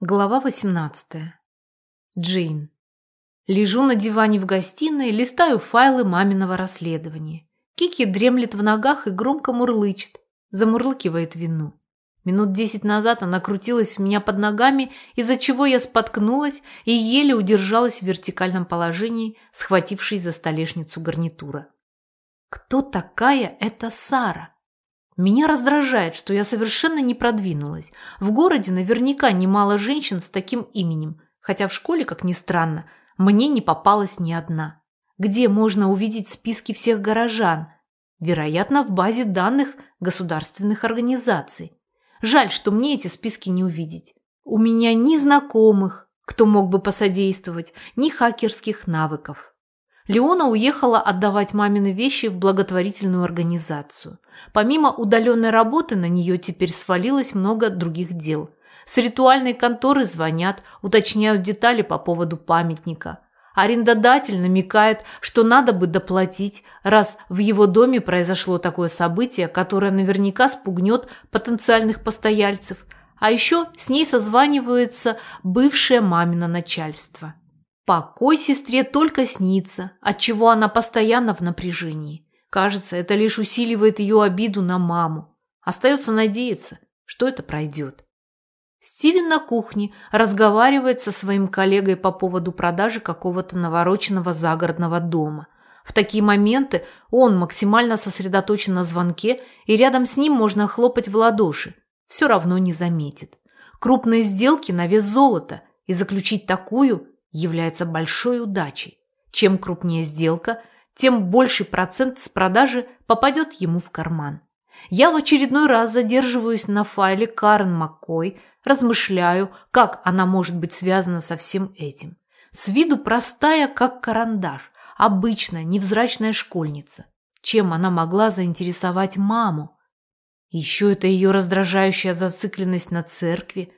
Глава 18. Джейн. Лежу на диване в гостиной, листаю файлы маминого расследования. Кики дремлет в ногах и громко мурлычет, замурлыкивает вину. Минут десять назад она крутилась у меня под ногами, из-за чего я споткнулась и еле удержалась в вертикальном положении, схватившись за столешницу гарнитура. Кто такая эта Сара? Меня раздражает, что я совершенно не продвинулась. В городе наверняка немало женщин с таким именем, хотя в школе, как ни странно, мне не попалась ни одна. Где можно увидеть списки всех горожан? Вероятно, в базе данных государственных организаций. Жаль, что мне эти списки не увидеть. У меня ни знакомых, кто мог бы посодействовать, ни хакерских навыков. Леона уехала отдавать мамины вещи в благотворительную организацию. Помимо удаленной работы на нее теперь свалилось много других дел. С ритуальной конторы звонят, уточняют детали по поводу памятника. Арендодатель намекает, что надо бы доплатить, раз в его доме произошло такое событие, которое наверняка спугнет потенциальных постояльцев. А еще с ней созванивается бывшее мамино начальство. Покой сестре только снится, отчего она постоянно в напряжении. Кажется, это лишь усиливает ее обиду на маму. Остается надеяться, что это пройдет. Стивен на кухне разговаривает со своим коллегой по поводу продажи какого-то навороченного загородного дома. В такие моменты он максимально сосредоточен на звонке, и рядом с ним можно хлопать в ладоши. Все равно не заметит. Крупные сделки на вес золота, и заключить такую является большой удачей. Чем крупнее сделка, тем больший процент с продажи попадет ему в карман. Я в очередной раз задерживаюсь на файле Карен Маккой, размышляю, как она может быть связана со всем этим. С виду простая, как карандаш, обычная, невзрачная школьница. Чем она могла заинтересовать маму? Еще это ее раздражающая зацикленность на церкви.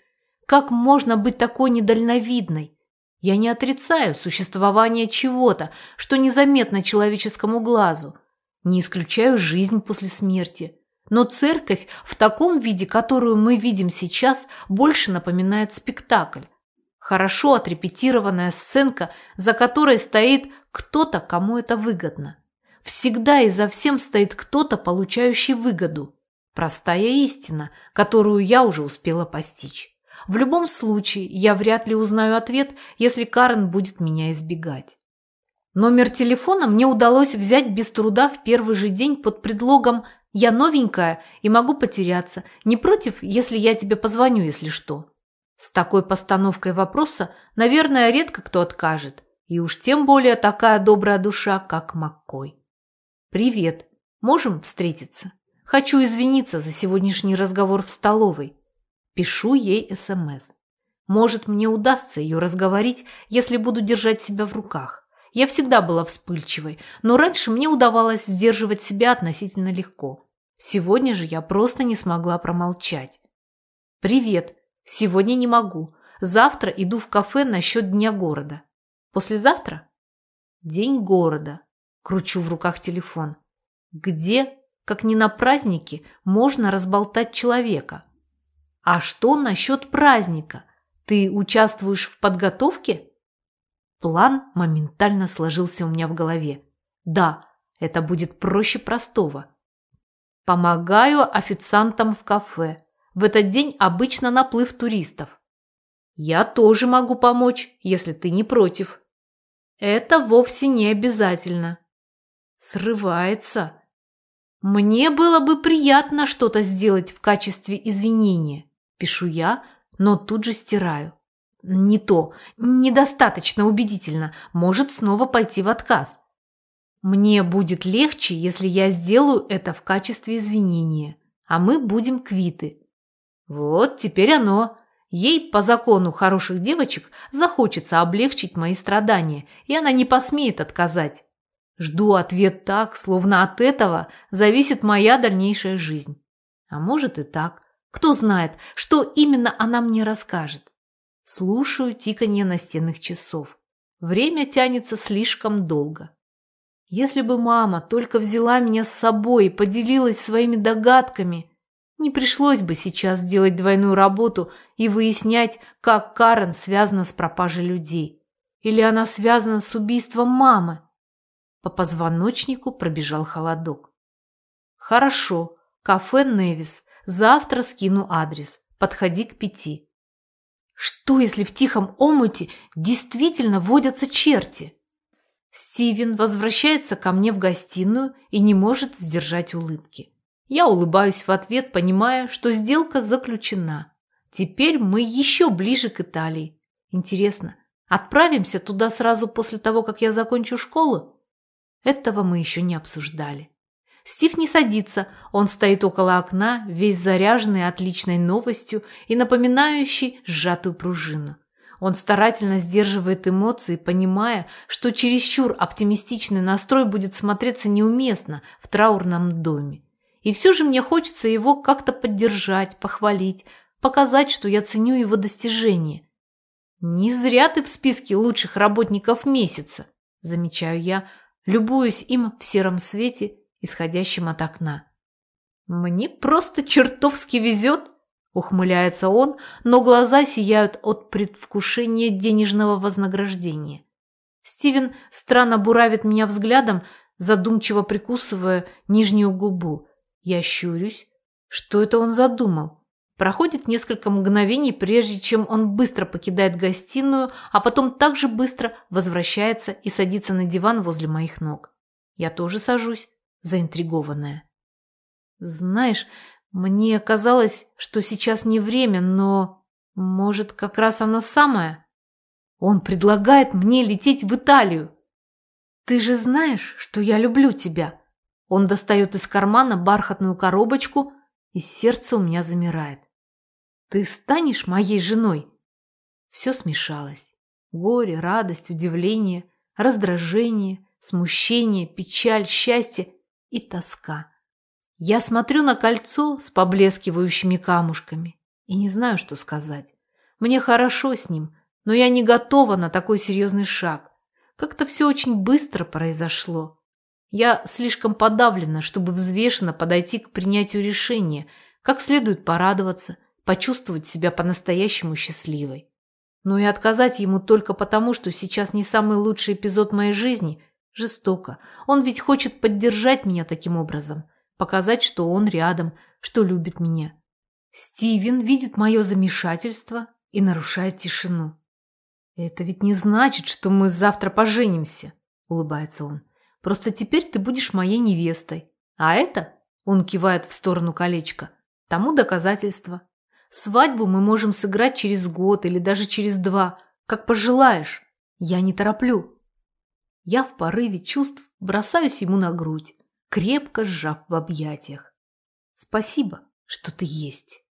Как можно быть такой недальновидной? Я не отрицаю существование чего-то, что незаметно человеческому глазу. Не исключаю жизнь после смерти. Но церковь в таком виде, которую мы видим сейчас, больше напоминает спектакль. Хорошо отрепетированная сценка, за которой стоит кто-то, кому это выгодно. Всегда и за всем стоит кто-то, получающий выгоду. Простая истина, которую я уже успела постичь. В любом случае, я вряд ли узнаю ответ, если Карен будет меня избегать. Номер телефона мне удалось взять без труда в первый же день под предлогом «я новенькая и могу потеряться. Не против, если я тебе позвоню, если что?» С такой постановкой вопроса, наверное, редко кто откажет. И уж тем более такая добрая душа, как Маккой. «Привет. Можем встретиться? Хочу извиниться за сегодняшний разговор в столовой. Пишу ей СМС. Может, мне удастся ее разговорить, если буду держать себя в руках. Я всегда была вспыльчивой, но раньше мне удавалось сдерживать себя относительно легко. Сегодня же я просто не смогла промолчать. «Привет. Сегодня не могу. Завтра иду в кафе насчет Дня города. Послезавтра?» «День города». Кручу в руках телефон. «Где, как не на празднике, можно разболтать человека?» А что насчет праздника? Ты участвуешь в подготовке? План моментально сложился у меня в голове. Да, это будет проще простого. Помогаю официантам в кафе. В этот день обычно наплыв туристов. Я тоже могу помочь, если ты не против. Это вовсе не обязательно. Срывается. Мне было бы приятно что-то сделать в качестве извинения. Пишу я, но тут же стираю. Не то, недостаточно убедительно, может снова пойти в отказ. Мне будет легче, если я сделаю это в качестве извинения, а мы будем квиты. Вот теперь оно. Ей по закону хороших девочек захочется облегчить мои страдания, и она не посмеет отказать. Жду ответ так, словно от этого зависит моя дальнейшая жизнь. А может и так. Кто знает, что именно она мне расскажет. Слушаю тиканье настенных часов. Время тянется слишком долго. Если бы мама только взяла меня с собой и поделилась своими догадками, Не пришлось бы сейчас делать двойную работу и выяснять, как Карен связана с пропажей людей. Или она связана с убийством мамы. По позвоночнику пробежал холодок. Хорошо, кафе «Невис». Завтра скину адрес. Подходи к пяти. Что, если в тихом омуте действительно водятся черти? Стивен возвращается ко мне в гостиную и не может сдержать улыбки. Я улыбаюсь в ответ, понимая, что сделка заключена. Теперь мы еще ближе к Италии. Интересно, отправимся туда сразу после того, как я закончу школу? Этого мы еще не обсуждали. Стив не садится, он стоит около окна, весь заряженный отличной новостью и напоминающий сжатую пружину. Он старательно сдерживает эмоции, понимая, что чересчур оптимистичный настрой будет смотреться неуместно в траурном доме. И все же мне хочется его как-то поддержать, похвалить, показать, что я ценю его достижения. «Не зря ты в списке лучших работников месяца», – замечаю я, любуюсь им в сером свете, исходящем от окна. «Мне просто чертовски везет», – ухмыляется он, но глаза сияют от предвкушения денежного вознаграждения. Стивен странно буравит меня взглядом, задумчиво прикусывая нижнюю губу. Я щурюсь. Что это он задумал? Проходит несколько мгновений, прежде чем он быстро покидает гостиную, а потом также быстро возвращается и садится на диван возле моих ног. Я тоже сажусь, заинтригованная. Знаешь, мне казалось, что сейчас не время, но, может, как раз оно самое? Он предлагает мне лететь в Италию. Ты же знаешь, что я люблю тебя. Он достает из кармана бархатную коробочку, и сердце у меня замирает. «Ты станешь моей женой?» Все смешалось. Горе, радость, удивление, раздражение, смущение, печаль, счастье и тоска. Я смотрю на кольцо с поблескивающими камушками и не знаю, что сказать. Мне хорошо с ним, но я не готова на такой серьезный шаг. Как-то все очень быстро произошло. Я слишком подавлена, чтобы взвешенно подойти к принятию решения, как следует порадоваться, почувствовать себя по-настоящему счастливой. Но и отказать ему только потому, что сейчас не самый лучший эпизод моей жизни, жестоко. Он ведь хочет поддержать меня таким образом, показать, что он рядом, что любит меня. Стивен видит мое замешательство и нарушает тишину. «Это ведь не значит, что мы завтра поженимся», – улыбается он. Просто теперь ты будешь моей невестой. А это, он кивает в сторону колечка, тому доказательство. Свадьбу мы можем сыграть через год или даже через два, как пожелаешь. Я не тороплю. Я в порыве чувств бросаюсь ему на грудь, крепко сжав в объятиях. Спасибо, что ты есть.